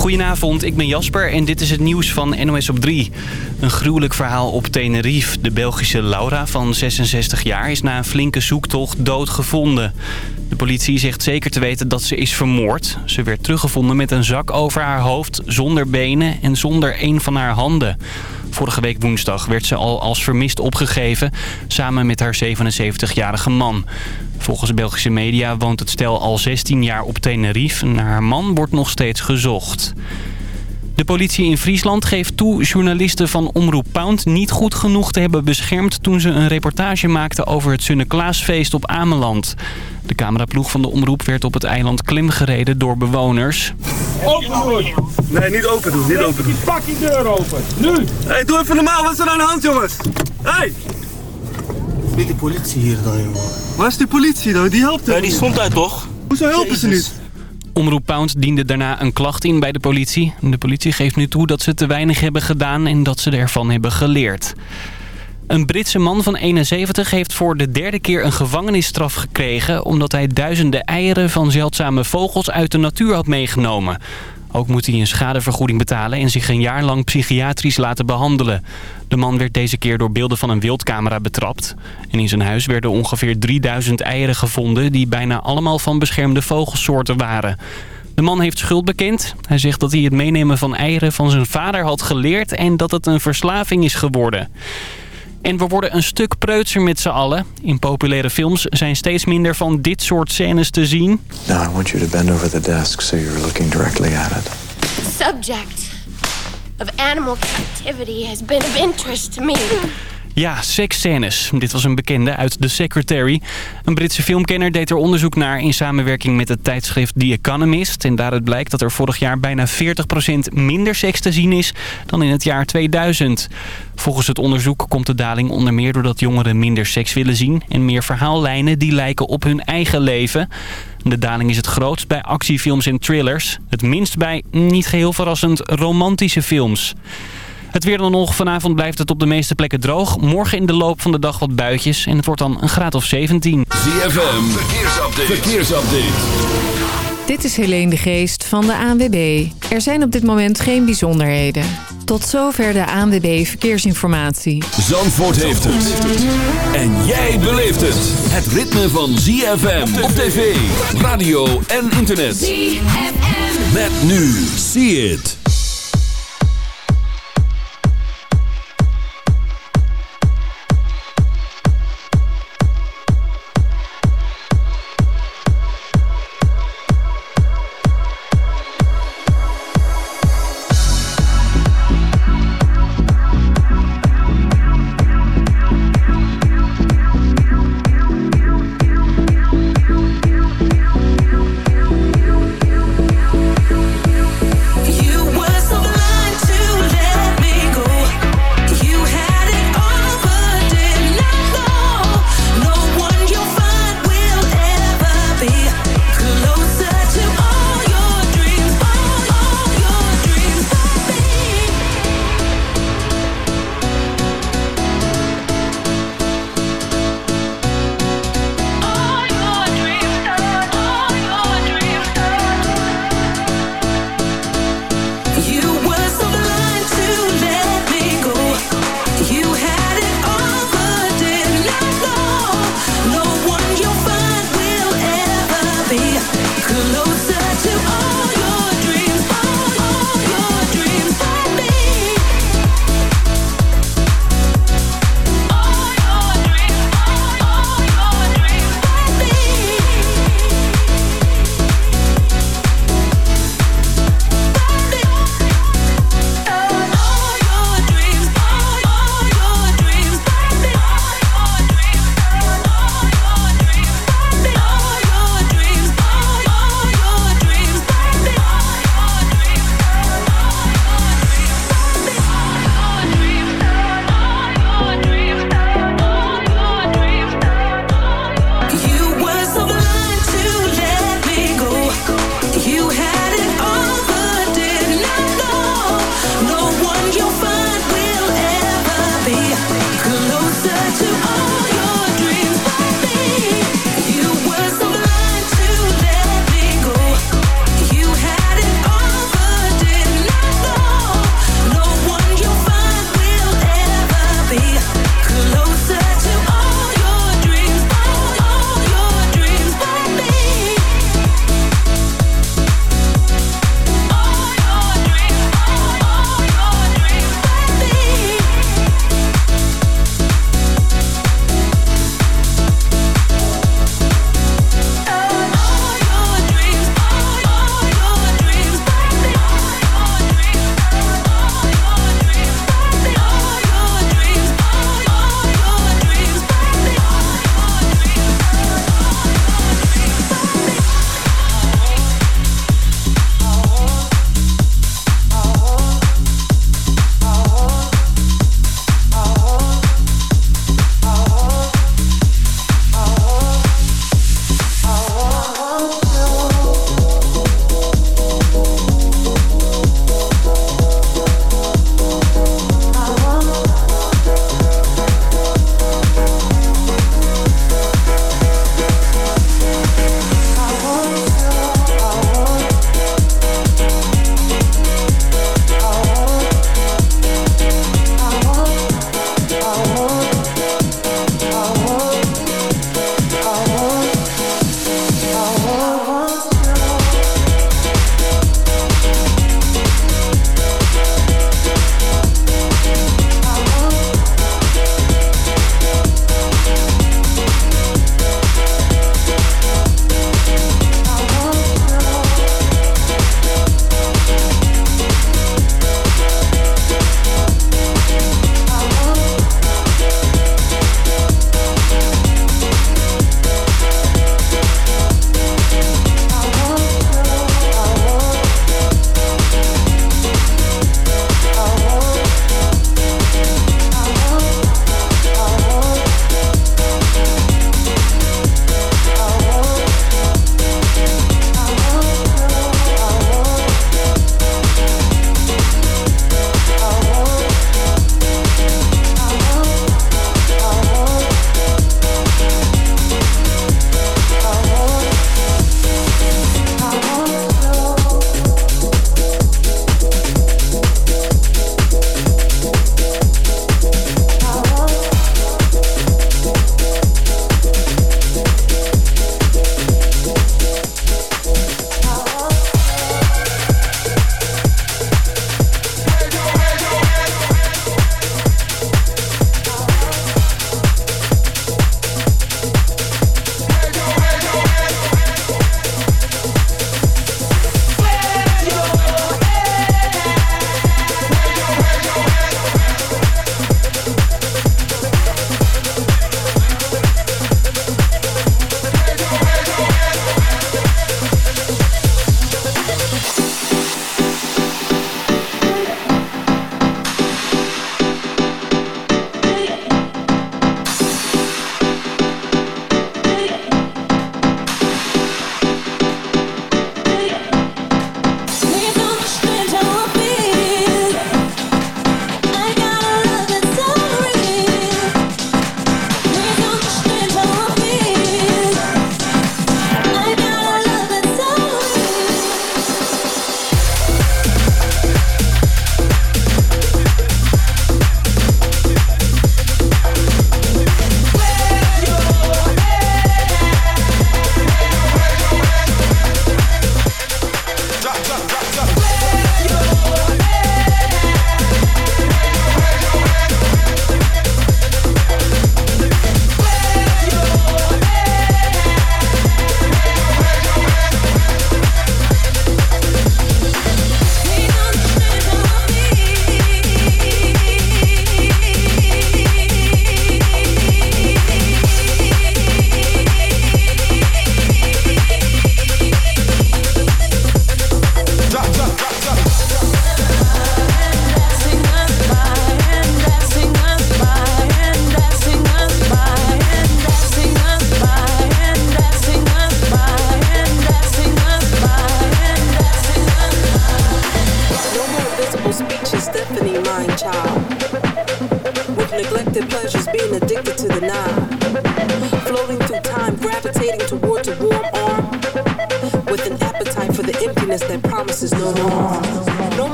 Goedenavond, ik ben Jasper en dit is het nieuws van NOS op 3. Een gruwelijk verhaal op Tenerife. De Belgische Laura van 66 jaar is na een flinke zoektocht doodgevonden. De politie zegt zeker te weten dat ze is vermoord. Ze werd teruggevonden met een zak over haar hoofd, zonder benen en zonder een van haar handen. Vorige week woensdag werd ze al als vermist opgegeven... samen met haar 77-jarige man. Volgens Belgische media woont het stel al 16 jaar op Tenerife. Naar haar man wordt nog steeds gezocht. De politie in Friesland geeft toe journalisten van Omroep Pound niet goed genoeg te hebben beschermd toen ze een reportage maakten over het Sunneklaasfeest op Ameland. De cameraploeg van de omroep werd op het eiland klimgereden door bewoners. Open doen! Nee, niet open doen, niet open doen. Pak die deur open, nu! Hé, hey, doe even normaal, wat is er aan de hand jongens? Hé! Hey. Wie de politie hier dan, jongen? Waar is die politie dan? Die helpt er Ja, die stond daar toch? Hoezo helpen ze niet? Omroep Pound diende daarna een klacht in bij de politie. De politie geeft nu toe dat ze te weinig hebben gedaan en dat ze ervan hebben geleerd. Een Britse man van 71 heeft voor de derde keer een gevangenisstraf gekregen... omdat hij duizenden eieren van zeldzame vogels uit de natuur had meegenomen. Ook moet hij een schadevergoeding betalen en zich een jaar lang psychiatrisch laten behandelen. De man werd deze keer door beelden van een wildcamera betrapt. En in zijn huis werden ongeveer 3000 eieren gevonden... die bijna allemaal van beschermde vogelsoorten waren. De man heeft schuld bekend. Hij zegt dat hij het meenemen van eieren van zijn vader had geleerd... en dat het een verslaving is geworden. En we worden een stuk preutser met z'n allen. In populaire films zijn steeds minder van dit soort scènes te zien. Now I want you to bend over the desk so you're looking directly at it. The subject of animal captivity has been of interest to me. Ja, seksscènes. Dit was een bekende uit The Secretary. Een Britse filmkenner deed er onderzoek naar in samenwerking met het tijdschrift The Economist. En daaruit blijkt dat er vorig jaar bijna 40% minder seks te zien is dan in het jaar 2000. Volgens het onderzoek komt de daling onder meer doordat jongeren minder seks willen zien... en meer verhaallijnen die lijken op hun eigen leven. De daling is het grootst bij actiefilms en thrillers. Het minst bij, niet geheel verrassend, romantische films. Het weer dan nog. Vanavond blijft het op de meeste plekken droog. Morgen in de loop van de dag wat buitjes. En het wordt dan een graad of 17. ZFM, verkeersupdate. verkeersupdate. Dit is Helene de Geest van de ANWB. Er zijn op dit moment geen bijzonderheden. Tot zover de ANWB Verkeersinformatie. Zandvoort heeft het. En jij beleeft het. Het ritme van ZFM op tv, radio en internet. ZFM. Met nu. See it.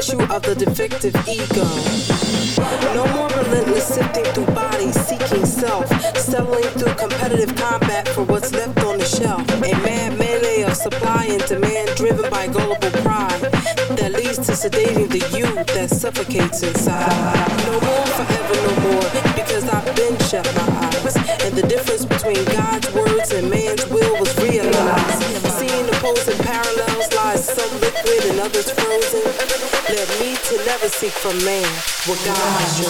Tissue of the defective ego. No more relentless sifting through bodies, seeking self, settling through competitive combat for what's left on the shelf. A mad melee of supply and demand driven by gullible pride that leads to sedating the you that suffocates inside. No more, forever, no more, because I've been shut my eyes. And the difference between God's words and man's will was realized. Seeing opposing parallels lies some liquid and others frozen. Me to never seek from man what God has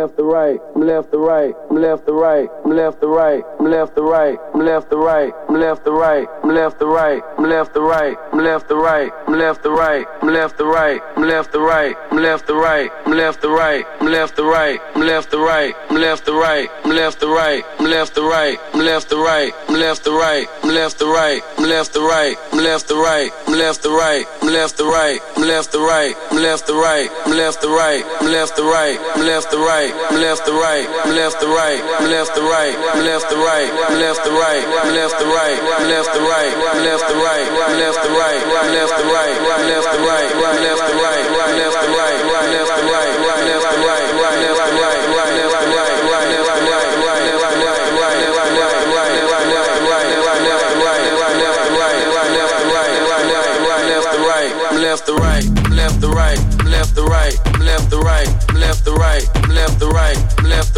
left to right, left to right, left to right, I'm left to right, I'm left to right, I'm left to right, I'm left to right, I'm left to right, I'm left to right, I'm left to right, I'm left to right, I'm left to right, left to right, left to right, left to right, left to right, left to right, left to right, left to right, left to right, left to right, left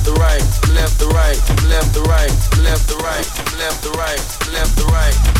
left the right, left the right, left the right, left the right, left the right, left the right.